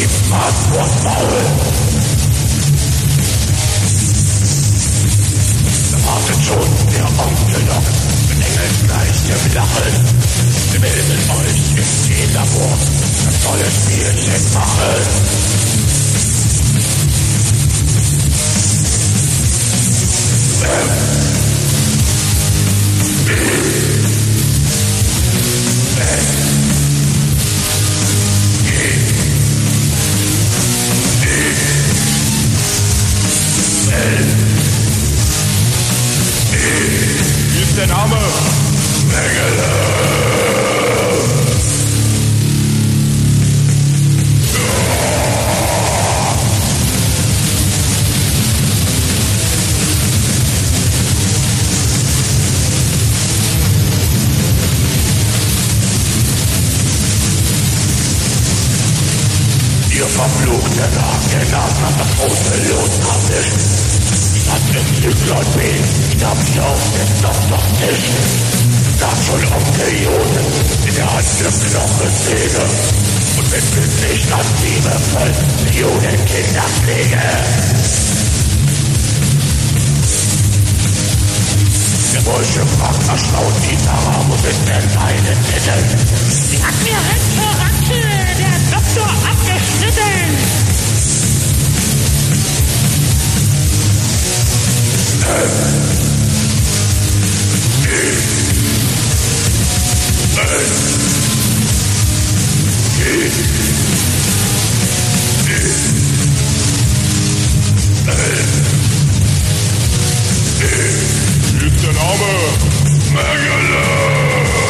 Gib Gott und Maul. wartet schon der Onkel Doc mit engelsgleichem Lachen. Wir melden euch im Teelabor ein tolles Spielchen machen. Gib den name? Megalon! Ihr verfluchte Nachgenacht hat das große Los. Ich hab im Zyklon B, ich hab auf den Doktortisch. Sag schon Onkelionen, in der Hand eine Knochensäge. Und bin glücklich das liebevoll Millionen Kinder pflege. Der Bursche fragt erstaunt die Sarah, wo sind denn deine Titten? Sie hat mir Hand für So, abgeschnitten! Ist Name Mengele!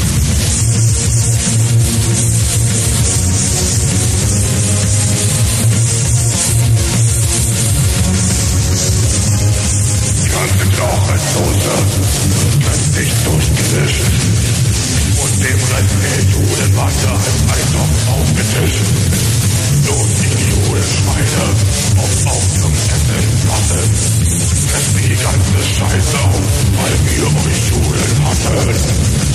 Arbeitsloser, das sich durchgewischt. Und dem Rest Geld holen Wasser im Eindruck aufgetischt. Los, Idioten, Schweine, auf auf zum Essen, Masse. Fress die ganze Scheiße auf, weil wir euch Juden hassen.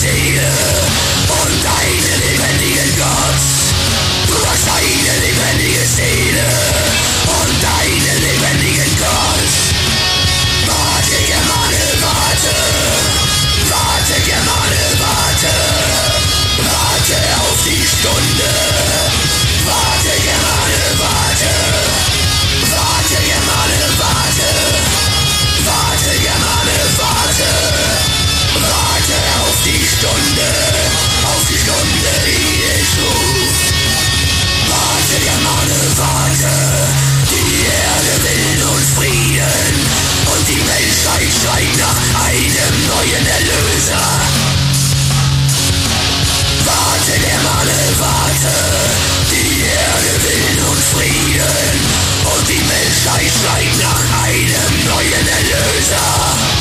see you. Menschheit schreit nach einem neuen Erlöser.